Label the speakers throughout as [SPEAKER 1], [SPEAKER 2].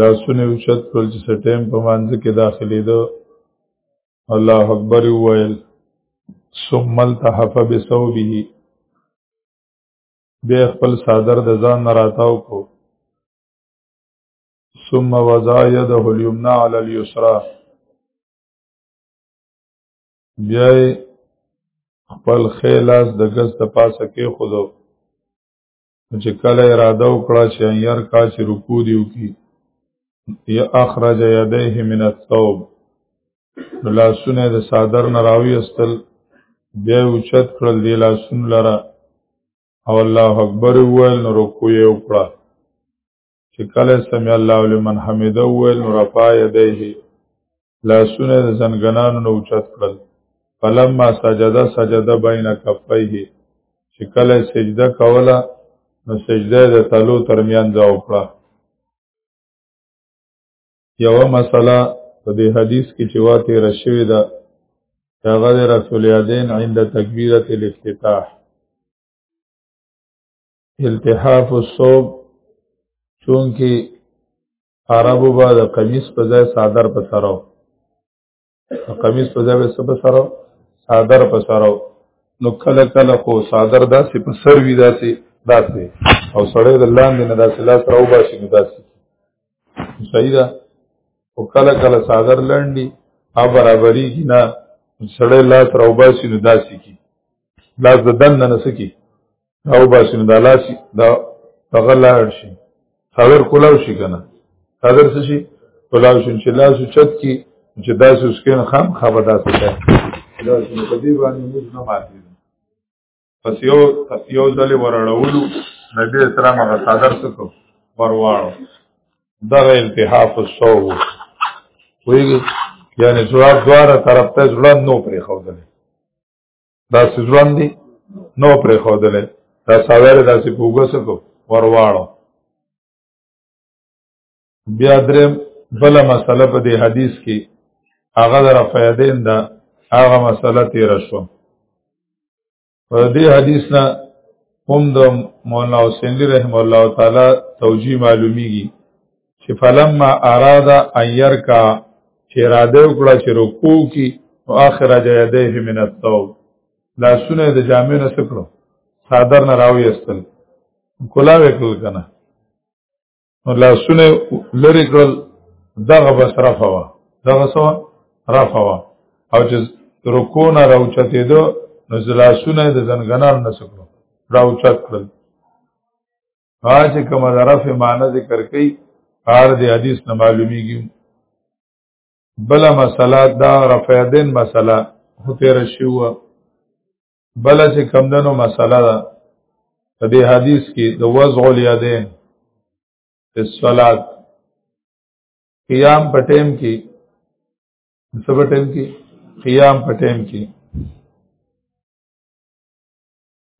[SPEAKER 1] لاسونه اوچت کړل چې سټیم په مانځ کې داخلي دو الله اکبر وویل ثم التحف بثوبه بیا خپل صادر د ځان نه راتاو کو ثم وضع يده اليمنى على اليسرى بیا خپل خیلاس د ګز د پاسه کې خودو چې کله اراده وکړه چې ایر کا چې رکوع دی وکي یا اخرج یدیه من الثوب لاسونه د صادر نه راوي استل بیا اوچت کړل دی لاسونه لره او الله اکبر وویل نو رکوع یې وکړه چې کله سمع الله لمن حمده ویل نو رفع یدیه لاسونه د زنګنانو نه اوچت کړل فلما سجده سجده بین کفیه چې کله سجده کوله نو سجده د تلو ترمیان ځا وکړه یو مسله په دې حدیث کې چې واته رشوي ده هغه رسول یادین عند تکبیرۃ الافتتاح التحاف الصوب چونکه عربو با د قمیص په ځای صادر په سره قمیص په ځای څه په سره صادر په سره نو کله کله خو صادر داسې په سر وی داسې داسې او سړی د لاندې نه داسې لاس راو باشي نو داسې صحیح ده او کله کله صادر لنډي او برابرۍ کی نه سړی لاس راو باشي نو داسې کی لاس د دن نه سکی او باسي نو د لاسي د هغه لاړ شي څادر کولاو شي کنه څادر څه شي کولاو شي چې لاس چت کی چې داسې اوس کې نه خام خبر داسې ده دا چې په دې باندې موږ نه ماتي پس یو یو ځل ورړولو نبی اسلام هغه څادر څه کو ورواړو دا التحاف الصو ویږي یعنی جواب دواره طرف ته ځړن نو پرې خو ده دا سځوان دي نو پرې خودلې دا ساویل دا سې پوګسکو ورواړو بیا درم بل مسله په دې حدیث کې هغه در فیدین دا هغه مسله تیر شو په دې حدیث نه هم د مولانا حسین رحم الله تعالی توجیه معلومیږي چې فلما اراده اير کا چې اراده وکړه چې رکوع کی او اخر جهده من الثوب لا سونه د جامع نه سکړو صادر نه راوي استل کلا وکړل کنه نو لا سونه لری کړل دغه بس رفوا دغه سو رفوا او چې رکوع نه راوچته دو نو زلاسونه د زنګنار نه سکړو راوچت کړل ها چې کوم د رفع معنی ذکر کړي هر د حدیث نه معلومیږي بل مسله دا رفع دین مسله هو تیر شو بل چې کوم دنو مسله ده په دې حدیث کې د وضع الیدین په صلات قیام په ټیم کې څه په ټیم کې قیام په ټیم کې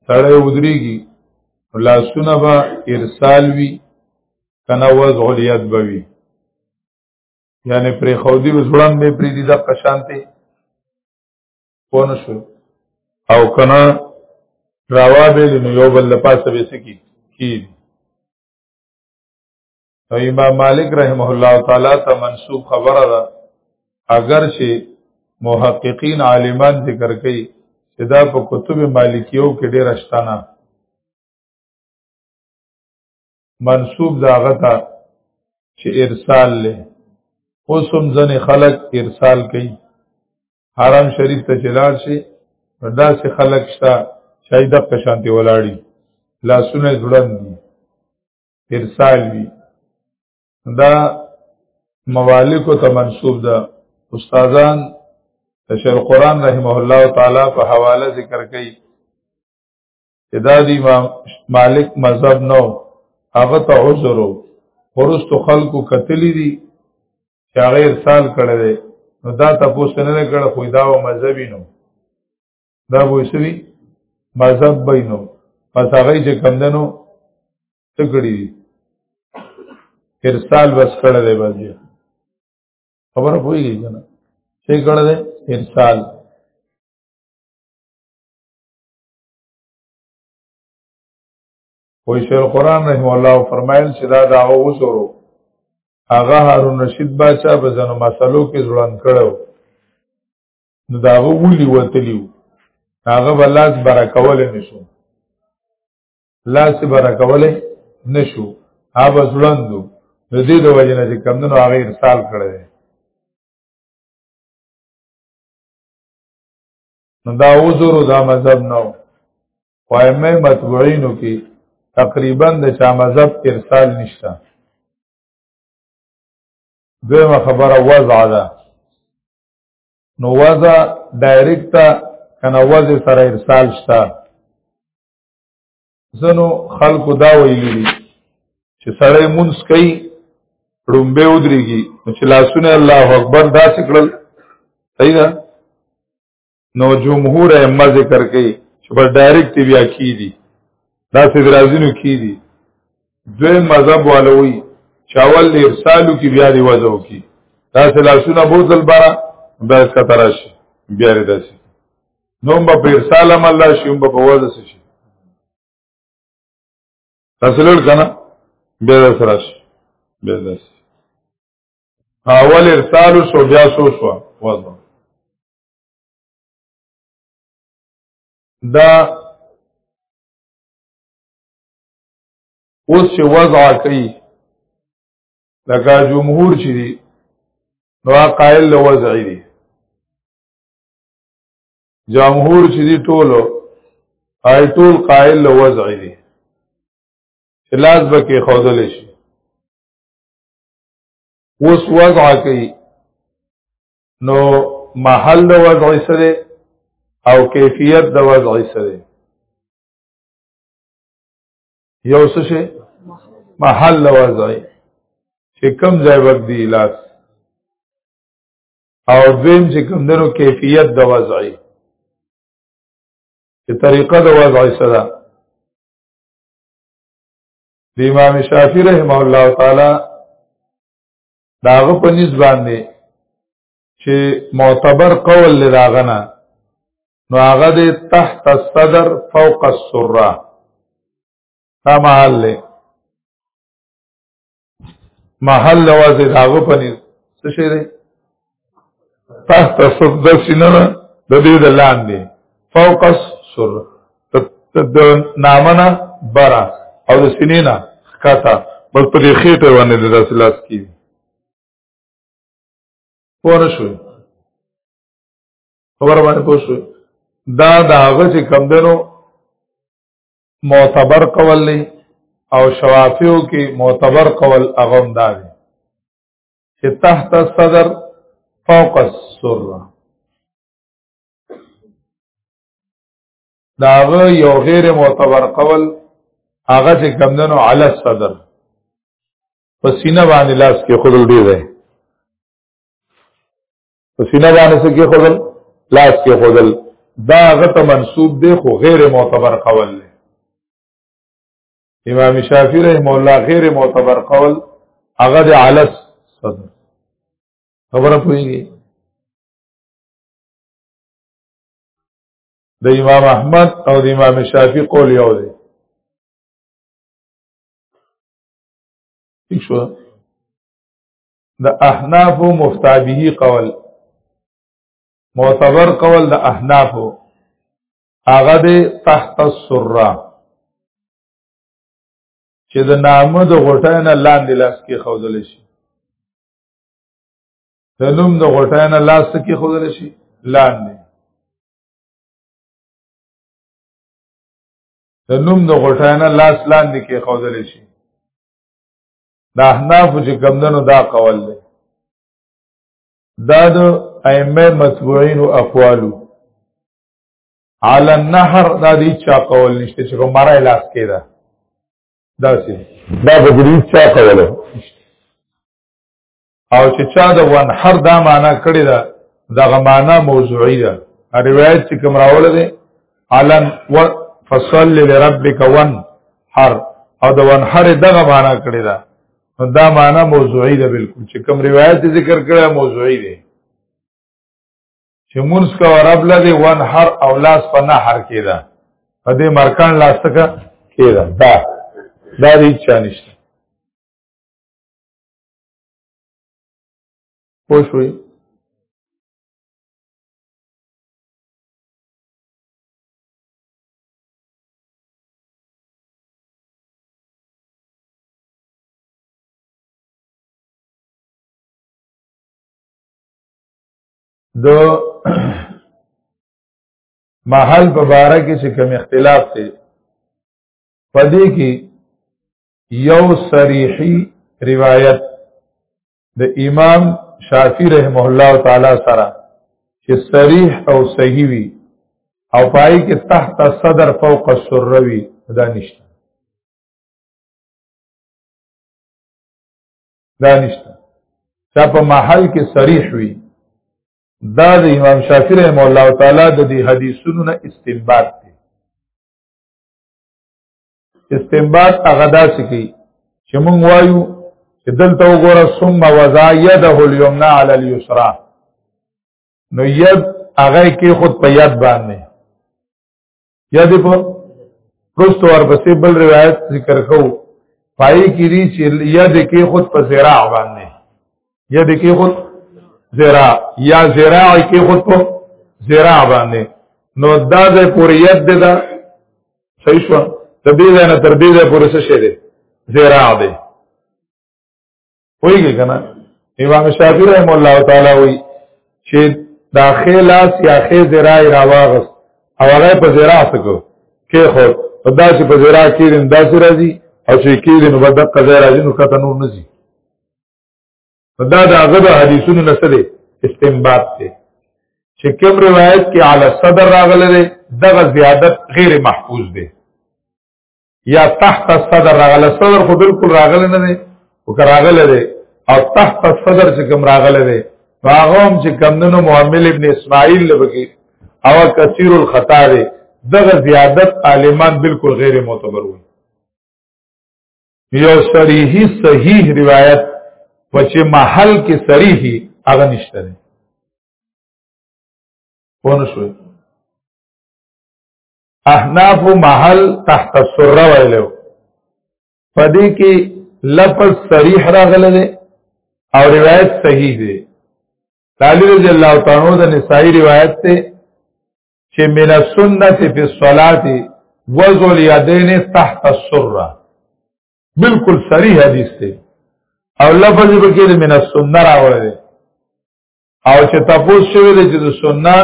[SPEAKER 1] سړی ودریږي لاسونه به ارسال وي کنه وضع الید به وي یعنی پرې خودي وزړن به پرې دي د قشانته پونه شو او کنه راوا به نو یو بل لپاسه به سکی کی نو امام مالک رحمه الله تعالی ته منسوب خبره ده اگر چې محققین عالمان ذکر کوي چې دا په کتب مالکیو کې ډېر شتانه منسوب داغه ته چې ارسال له اوس هم ځنې خلق ارسال کوي حرم شریف ته چلار شي دا سه خلق شته شاید په شانتي ولاړی لاسونه ځړن دي ارسال وی دا موالکو ته منسوب ده استادان شیخ قران رحمه الله تعالی په حواله ذکر کوي چې دا دی امام مالک مذهب نو هغه ته عذر ورست خلکو کتلی دي چې هغه ارسال کړی دی نو دا تاسو نه کړه خو دا و مذهبي نو دا به سوي مذهب بینو پس هغه چې کم دنو تکړی دي ارسال بس کړه دی بس دی خبره پوهیږي کنه څه کړه دی ارسال وی شیخ قران رحم الله فرمایل چې دا داغه وسورو هغه هارون رشید باچا په ځنو مسلو کې ځوړن کړو نو دا هغه ولي وتلیو هغه بلاس برکول نشو لاس برکول نشو هغه ځلندو د دې د وجه نه چې کمندونو هغه ارسال کړی دی نو دا وزرو دا مذهب نه و وایمه مطبوعینو کې تقریبا د چا مذهب ارسال نشته دویمه خبره وضع ده نو وضع ډایرکټ کنه وضع سره ارسال شته زنو خلکو دا ویلي دي چې سړی مونږ کوي ړومبه ودرېږي نو چې لاسونه الله اکبر دا څکړل صحیح ده نو جمهور ائمه ذکر کوي چې بس ډایرکټ بیا کیدی دا سې درازینو کیدی دوی مذهب والوي چاول د ارسالو کې بیا دی وځو کې دا سلاسونه بوزل برا بیا اس کا تراش بیا ری داسي نوم به په ارسال عمل شي هم په وځه شي تاسلل کنه بیا د سراش بیا داسي اول ارسال شو بیا سو شو وځو دا اوس چې وضع کوي لکه جمهور چې دي نو قائل له وضع دي جمهور چې دي ټولو آی ټول قائل له وضع دي لاس به کې خوذل شي اوس وضع کوي نو محل د وضع سره او کیفیت د وضع سره یو څه شي محل وضعي چې کم ځای وخت دی لاس او دویم چې کم دنو کیفیت د وضعي چې طریقه د وضعي سره د امام شافعي رحمه الله تعالی داغه په نسبت باندې چې معتبر قول لداغنا نو هغه د تحت الصدر فوق السره دا محل له محل لوازه داغه پني څه شي دی تحت الصدر سینه د دې د لاندې فوق السره د نامنه برا او د سینې نه ښکته بل په دې خېټه باندې د داسې لاس کیږي پوره شو خبر باندې پوه شو دا د هغه چې کم دنو معتبر قول دی او شوافیو کې معتبر قول هغه هم دا دی چې تحت الصدر فوق السره داغه یو غیر معتبر قول هغه چې کمندنو علی صدر په سینه باندې لاس کې خودل دی دی په سینه باندې څه کې خودل لاس کې خودل دا غت منسوب دی خو غیر معتبر قول دی امام شافعی رحم الله غیر معتبر قول هغه د علس صدر خبره پوهیږي د امام احمد او د امام شافعی قول یو دی ٹھیک شو د احناف مفتابه قول معتبر قول د احناف هغه د تحت السره چې د نامه د غټای نه لاندې لاس کې خودل شي د نوم د غټای نه لاس کې خودل شي لاندې د نوم د غټاینه لاس لاندې کې خوذل شي د احناف چې کمندنو دا قول دی دا د ائمه متبوعین او اقوالو علی النهر دا دې چا قول نشته چې کومره لاس کې ده دا سي دا به دې چا قول او چې چا د وانحر دا معنا کړی دا دغه معنا موضوعی ده روایت چې کوم راوړل دي علن و فصل لربک ون حر او د ون حر دغه معنا کړی دا دا معنا موضوعی ده بالکل چې کوم روایت ذکر کړی موضوعی ده چې مونږ کا رب لدی ون حر او لاس په نه حر کېدا په دې مرکان لاس تک کېدا دا دا دې چانشته پوښوي د محل په باره کې چې کوم اختلاف دی پدې کې یو صریحی روایت د امام شافعی رحمه الله تعالی سره چې صریح او صحیح وي او پای کې تحت صدر فوق السره وي دا نشته دا نشته دا په محل کې صریح وي دا د امام شافعی رحمه الله تعالی د دې حدیثونو نه استنباط دی استنباط هغه داسې کوي چې مونږ وایو چې دلته وګوره ثم وضع يده اليمنى على اليسرى نو ید هغه کې خود په یاد باندې یا دې په پرست ور پسې بل روایت ذکر کوو پای کې دي چې ید کې خود په زراع باندې ید کې خود زراع یا زراع کې خود په زراع باندې نو دا د پوریت ده صحیح شو د دې ځای نه تر دې ځای پورې څه شی دی زراع دی وایي کنه امام شافعي رحم الله تعالی وایي چې دا خلاص یا خې زراع راواغس او هغه په زراع سکو کې خو دا چې په زراع کې داسې راځي او چې کې دې نو بدق قضا راځي نو کته نور نزي دا د هغه د حدیثونو نه څه دی استنباط دی چې کوم روایت کې علی صدر راغلی دی دغه زیادت غیر محفوظ دی یا تحت صدر راغلی صدر خو بالکل راغلی نه دی او که راغلی دی او تحت صدر چې کوم راغلی دی هغه هم چې کمندونو معامل ابن اسماعیل لبکی او کثیر الخطا دی دغه زیادت عالمان بالکل غیر معتبر وي یو صریحی صحیح روایت په چې محل کې صریحی هغه نشته دی پونه شو احناف محل تحت السره ویلو پدې کې لفظ صریح راغله دی او روایت صحیح دی علی رضی الله تعالی د نسائی روایت ته چې من السنه فی الصلاه وضع الیدین تحت السره بالکل صریح حدیث دی او لفظ به کې من السنه راوړل او چې تاسو شوی دی چې د سنه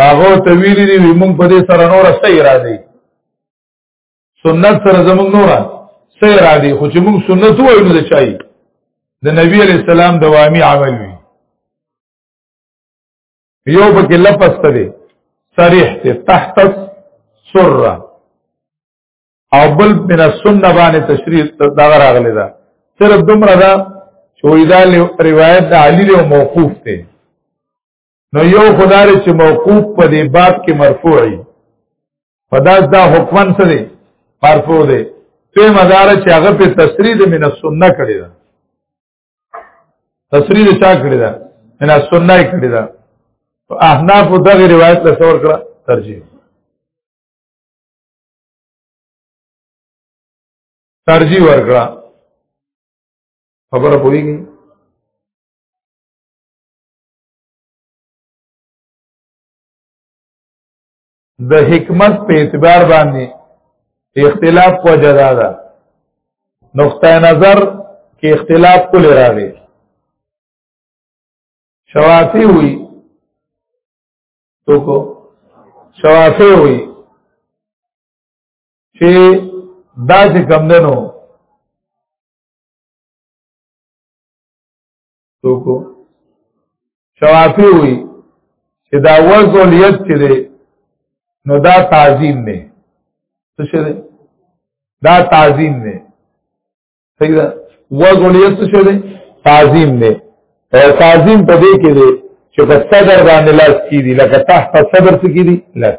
[SPEAKER 1] راغو ته ویلي دی موږ په دې سره نور صحیح را دی سنت سره زموږ نور صحیح را دی خو چې موږ سنت وایو نو چای د نبی علی السلام دوامي عمل وی یو پکې لپس ته دی صریح ته تحت سره او بل من السنه باندې تشریح دا راغلی دا صرف دومره دا چې دا روایت د علی له موقوف ته نو یو خدای چې موقوف په دې باب کې مرفوعي پداس دا حکمن څه دی مرفوع دی ته مدار چې هغه په تشریح د من السنه کړی دا تصریح د چا کړی دا ان سنت یې کړی دا احناف دغه روایت له څور کړه ترجیح ترجیح ورکړه خبره پوریږي د حکمت په اعتبار باندې اختلاف کو جدا ده نقطه نظر کې اختلاف کول راغی شوافی وی تو کو شوافی وی چې دا چې کم دنو څوک شوافی وی چې دا وزول ید چې دی نو دا تعظیم دی څه شه دی دا تعظیم دی صحیح ده وزول ید څه شه دی تعظیم دی او تعظیم په دې کې دی چې په صدر باندې لاس کیږي لکه تحت صدر څه کیږي لاس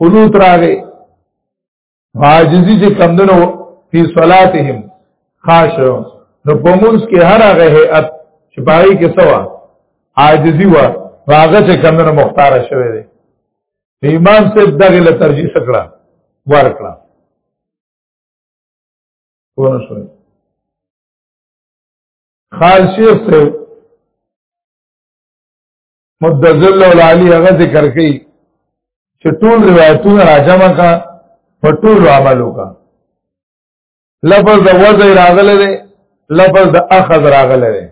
[SPEAKER 1] قنوت راغې عاجزي چې کمندنو فی صلاتهم خاش نو په موږ کې هر هغه هيئت چې پای کې سوا عاجزي وا هغه چې کمندنو مختار شوه دی امام صاحب دغه له ترجیح سکړه ورکړه ونه شو خال شیخ صاحب مدذل العالی هغه ذکر کوي چې ټول روایتونه راجم کا په ټول عملو کا لفظ د وضع راغله ده لفظ د اخذ راغله ده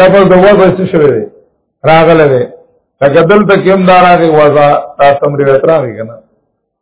[SPEAKER 1] لفظ د وضع څه شوی ده راغله ده لکه دلته کوم دارا کې وضع تاسو روایت راغی کنه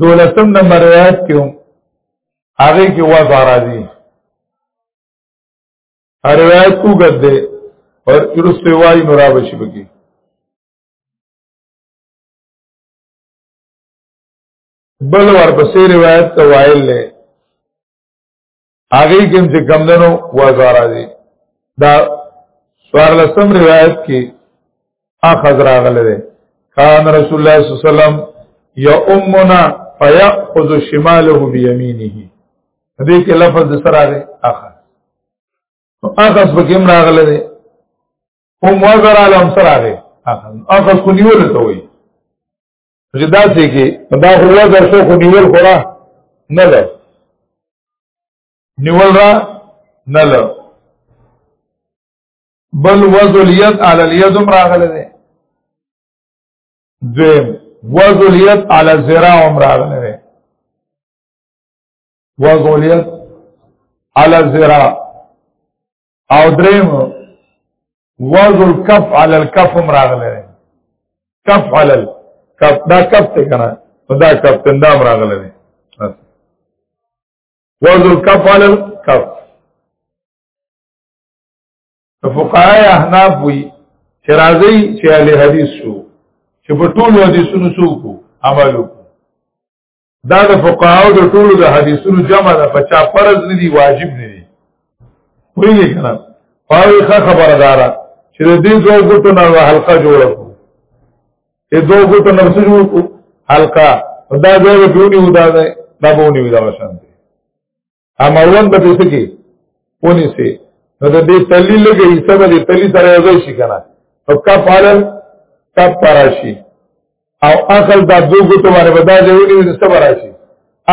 [SPEAKER 1] دولسم نمبر روایت کې هغه کې وضع راځي روایت کو ګد دے اور ارس وائی نورابشی بکی بل ورپسې روایت ته وایل لې هغه کوم چې کم دنو وزارا دي دا سوار لسم روایت کې اخذ راغله ده کان رسول الله صلی الله علیه وسلم یا امنا فیاخذ شماله بيمینه دې کې لفظ د سره راغی اخذ نو اخذ به کوم راغله ده هم وزارا لهم سره راغی اخذ اخذ کو نیول ته وایي چې دا څه کې دا هو وزر شو خو نیول خورا نه ده نیول را نه ده بل وزر الید علی الید راغله ده دویم وزر الید علی الذراع راغله ده وزر الید علی الذراع او دریم وضع الکف علی الکف هم راغلی دی کف علی الکف دا کف ته کنه دا کف ته نام راغلی دی وضع الکف علی الکف فقهای احناف وی چې راځي چې اهل حدیث شو چې په ټولو حدیثونو څوک عمل وکړي دا د فقهاو د ټولو د حدیثونو جمع ده په چا فرض نه دي واجب نه دي ویلې کنه پاره ښه خبردارا چې د دې دوه ګټو نه حلقه جوړه کو دې دوه ګټو نه څه جوړ کو حلقه دا ځای به ډونی ودا ده دا به ونی ودا وشان امروان به څه کې ونی سي نو د دې تلی لګي حصہ به تلی سره یو ځای شي کنه او کفاره کفاره شي او اخل دا دو ګوتو باندې بدا دی ونی د صبر شي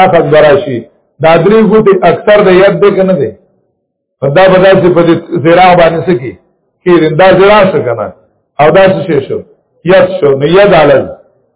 [SPEAKER 1] اخل برا شي دا درې ګوتې اکثر د یاد دې کنه دي دا بدا چې په دې زرا باندې سکی کې دا زرا څه کنه او دا څه شو یاد شو نو یاد علل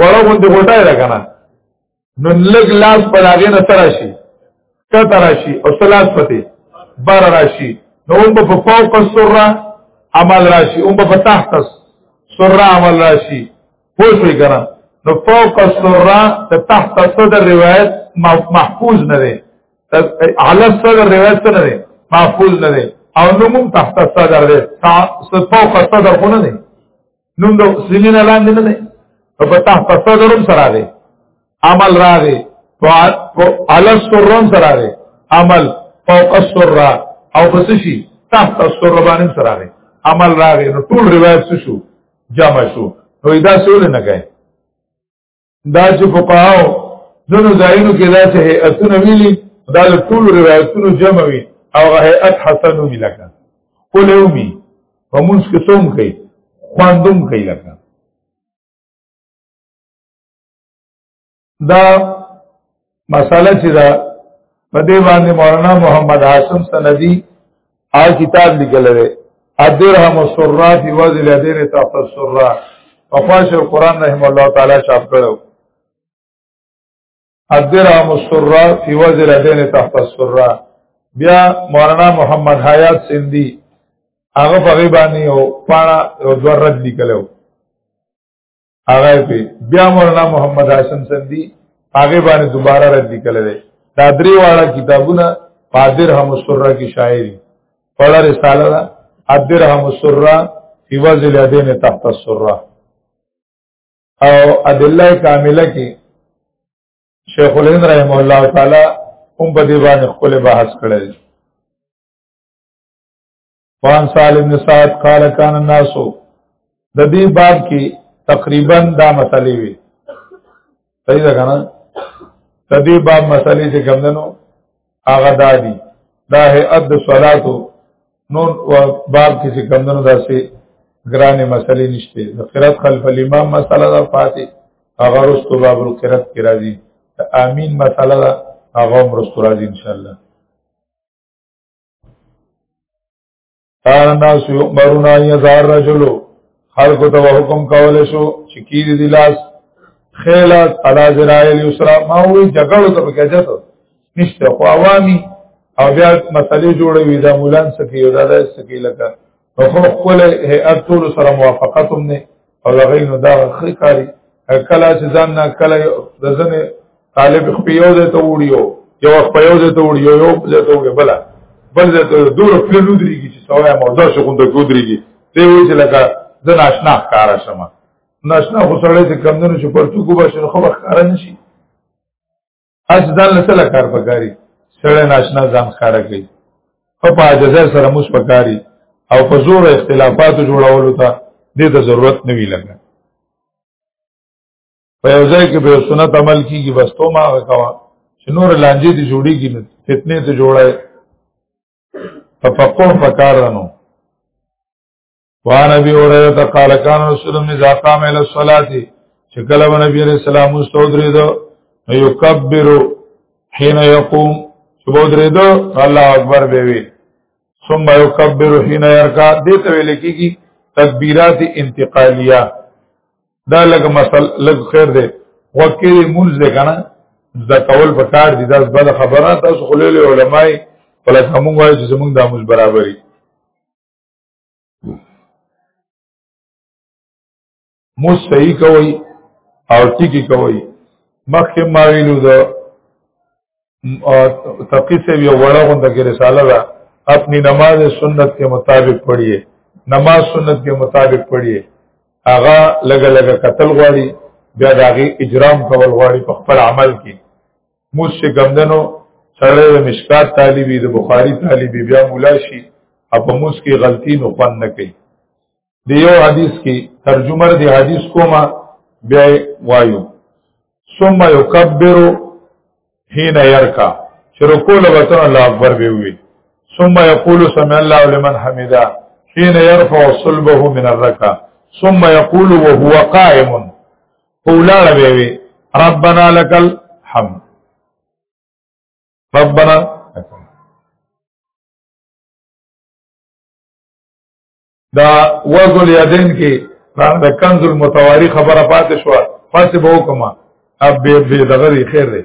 [SPEAKER 1] وړو غوندې غوټه ده کنه نو لګ لاس په لاغې نه سره شي کته راشي او سلاس پته بار راشي نو هم په فوق السره عمل راشي هم په تحت السره عمل راشي پوه شوي کنه نو فوق السره ته تحت صدر روایت محفوظ نه دی على صدر روایت نه دی محفوظ نه دی او نو هم تحت صدر دی فوق صدر خو نه دی نوم د سینې لاندې نه دی او په تحت صدرم سره دی عمل راغی على السرم سره دی عمل فوق السر او پس شي تحت السر باندې سره دی عمل راغی نو ټول روایت شو جمع شو نو دا څه ولنه کوي دا چې فقهاو ځنو ځایونو کې دا چې هيئتونه ویلي دا د ټول روایتونو جمع وي او هيئت حسن وي لکه قول یومي په موږ کې څوم کوي خواندوم کوي لکه دا مساله چې دا په دې باندې مولانا محمد حسن سندي آ کتاب لیکل دی الدرهم السرا فی وزن الدین تحت السرا وفاش القرآن رحمه الله تعالی چاپ کړو الدرهم السرا فی وزن الدین تحت السرا بیا مولانا محمد حیات سندی هغه په غیبانی او پاڼه او دور رد لیکلو هغه په بیا مولانا محمد حسن سندي هغه باندې دوباره رد کړل دی دا درې واړه کتابونه قادر هم سره کې شاعري پړه رساله ده قادر هم سره فی وزل یدین تحت السره او ادله کامله کې شیخ الهند رحم الله تعالی هم په دې باندې خپل بحث کړی وان سالم بن سعد قال كان الناس د دې باب کې تقریبا دا مسلې وي صحیح ده کنه د دې باب مسلې چې ګمندنو هغه دادي دا هي اد صلاتو نور باب کې چې ګمندنو داسې ګرانه مسلې نشته د قرات خلف الامام مسله ده فاتح هغه رستو باب القرات کې راځي امین مسله ده هغه رستو راځي ان شاء الله قال الناس يؤمرون ان يظهر رجل خلق ته حکم کول شو چې کی دي لاس خیلات علا زرائل یسرا ما وی جګړو ته کې جاته نشته خو عوامي او بیا مسلې جوړوي دا مولان سکی او دا سکی لکه خو خپل هيئت ټول سره موافقت هم نه او هغه نو دا خې کاری کله چې ځان نه کله د ځنه طالب خپیو دې ته وړیو یو خپیو دې ته وړیو یو دې ته وړي بل بل دې ته دور خپل لودريږي چې سوای موضوع شو کوم د ګودريږي دی وی چې لکه د ناشنا کار شم ناشنا خو سره چې کمندونو چې پرتو کو بشن خو ښکار نشي اس ځان له سره کار پکاري سره ناشنا ځان خاره کوي په پاجزه سره موس پکاري او په زور اختلافات جوړولو ته دې ته ضرورت نه وی لګا په یو ځای کې به سنت عمل کیږي بس تو ما وکوا چې نور لانجې دي جوړیږي نه فتنه ته جوړای تفقه پکارانو وان ابي هريره قال كان رسول الله اذا قام الى الصلاه شکل نبی علیہ السلام مستودری دو یکبر حين يقوم شبودری دو الله اکبر به وی ثم يكبر حين يركع دې ته ویل کیږي تکبیرات انتقالیه دا لګ مسل لګ خیر دی وکیل مونږ دې کنه زکول په کار دي دا بل خبره تاسو خلل علماي فلک همغه چې زمونږ د مونږ برابرۍ مو صحیح کوي او ټیکی کوي مخکې ما ویلو د تقی سے یو وړه غونډه کې رساله ده اپنی نماز سنت کے مطابق پڑھیے نماز سنت کے مطابق پڑھیے هغه لګ لګ قتل غواړي بیا داغي اجرام کول غواړي په خپل عمل کې موس چې ګمدنو سره د مشکات طالبي د بخاری طالبي بیا مولا شي اپ موس کې غلطي نو پن نه کوي دی یو حدیث کې ترجمه دی حدیث کومه بیا وایو ثم يكبر حين يركع چې رکوع لوتن الله اکبر به وي ثم يقول سمع الله لمن حمده حين يرفع صلبه من الركعه ثم يقول وهو قائم پولاړه به وي ربنا لکل حمد ربنا دا وزل یدین کې دا کنز المتواری خبره پاتې شو پاتې به وکما اب به به دغه خیر دی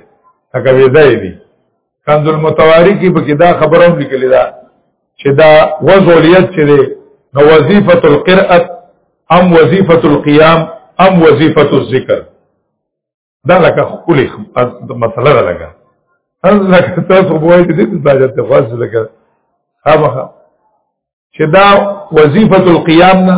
[SPEAKER 1] هغه وی ځای دی کند المتواری کې په کې دا خبره هم لیکلې ده چې دا وزولیت چې ده نو وظیفه القرأه ام وظیفه القيام ام وظیفه الذکر دا لکه خولي مسله ده لکه ان لکه تاسو وایي چې دې د حاجت خاص لکه هغه چې دا وظیفه القيام نه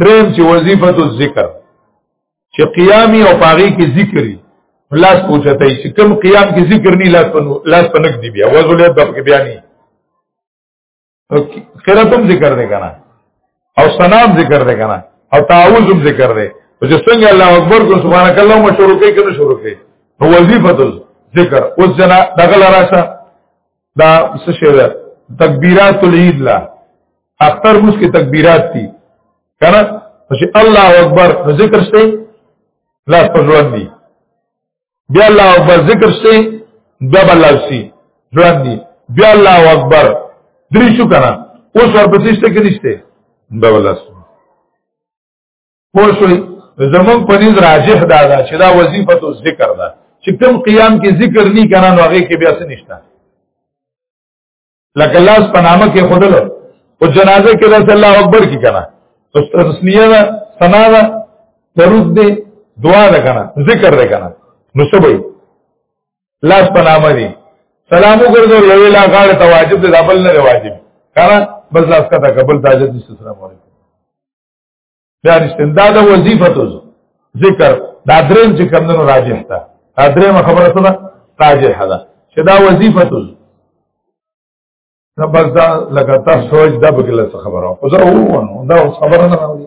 [SPEAKER 1] دریم چې وظیفه تو ذکر چې قیامي او پاغي کې ذکري لاس پوچته چې کم قیام کې ذکر نه لاس پنو لاس پنک دی بیا وزول د په بیا نه خیرتم ذکر دی کنه او سلام ذکر دی کنه او تعوذ ذکر دی چې څنګه الله اکبر کو سبحانك اللهم شروع کوي کنه شروع کوي نو وظیفه ذکر اوس جنا دغه راشه دا څه شی ده تکبیرات العید لا اختر موږ کې تکبیرات دي کنه چې الله اکبر ذکر شته لا پرځوان دي بیا الله اکبر ذکر شته دبل لاسي ځوان دي بیا الله اکبر درې شو کنه اوس ورپسې څه کې نشته دبل لاسي پوه شوي زمون په نيز راجح دا ده چې دا وظیفه تو ذکر ده چې کوم قیام کې ذکر نه کنه نو هغه کې بیا څه نشته لکه لاس په نامه کې خدل او جنازه کې رسول الله اکبر کې کنه تسمیه ده ثنا ده درود ده دعا ده کنه ذکر ده کنه نو سبي لاس په نامه دي سلام وګرځو یو لا غاړه ته واجب ده بل نه واجب کنه بس لاس کا ته قبول تاجت نشته السلام علیکم بیا استمداد وظیفه ذکر دا دریم چې کوم نو راجح ده دا دریم خبره څه ده راجح ده چې دا وظیفه نه بس دا لکه تاسو سوچ دا به کله خبره او زه وونه دا خبره نه راوړي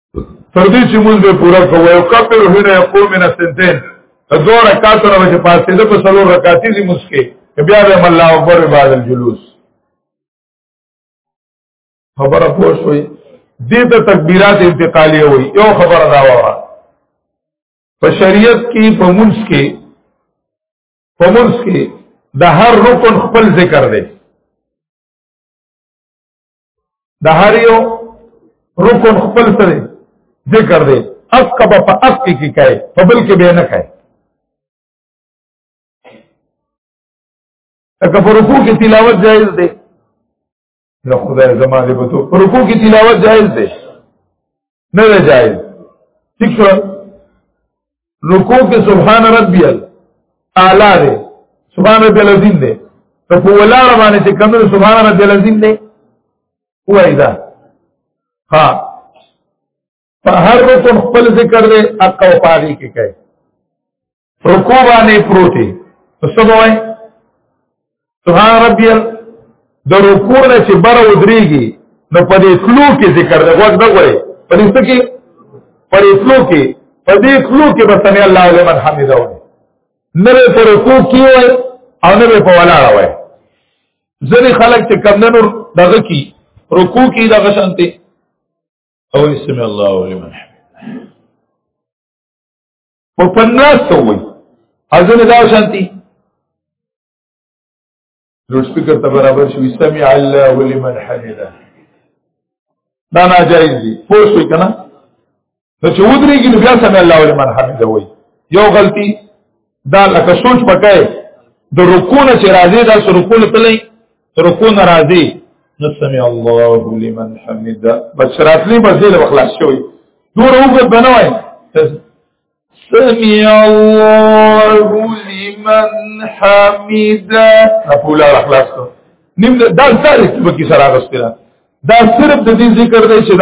[SPEAKER 1] تر دې چې موږ به پورا کوو یو کفر هنا یقوم من السنتين دو رکعات را وجه پاتې ده په څلور رکعاتې دي مسکه بیا به الله اکبر بعد الجلوس خبره پوه شوي دې ته تکبیرات انتقالیه وي یو خبره دا وره په شریعت کې په منځ کې په منځ کې د هر رکن خپل ذکر دی د هر یو رکن خپل سره ذکر دی اف کا په اف کې کې کوي په بل کې به نه کوي اګه په رکوع کې تلاوت جایز دی نو خدای زمانه به تو په رکوع کې تلاوت جایز دی نه دی جایز ٹھیک شو رکوع کې سبحان ربي اعلی دی سبحان ربي العظیم دی ته په ولاړ باندې چې کوم سبحان ربي العظیم دی وای دا ها په هر رکن خپل ذکر دی اقو پاغي کې کوي رکوع باندې پروتي څه وای سبحان ربي د رکوع نه چې بر ودرېږي نو په دې کلو کې ذکر دی وخت دا وای په دې څه کې په دې کلو کې په دې کلو کې به سمع الله لمن حمده وای نه په رکوع کې وای او نه په ولاړ وای ځنې خلک چې کمندنو دغه کی رکوع کی دغه شانته او اسم الله لمن حمده په پناس ته وای اذن دا شانتي نو سپیکر ته برابر شو سمع الله ولمن حمده دا ناجایز دي پوه شئ کنه نو چې ودرېږي نو بیا سمع الله ولمن حمده وای یو غلطي دا لکه سوچ پکای د رکوع نه چې راځي دا سر رکوع ته لای رکو ناراضي نو سمع الله لمن حمد بچراتلی بزیل بخلاص شوی دور وګت بنوي سمع الله لمن حمد اقول اخلاص نیم دا ساري په کې سره غسته دا صرف د دې ذکر دی چې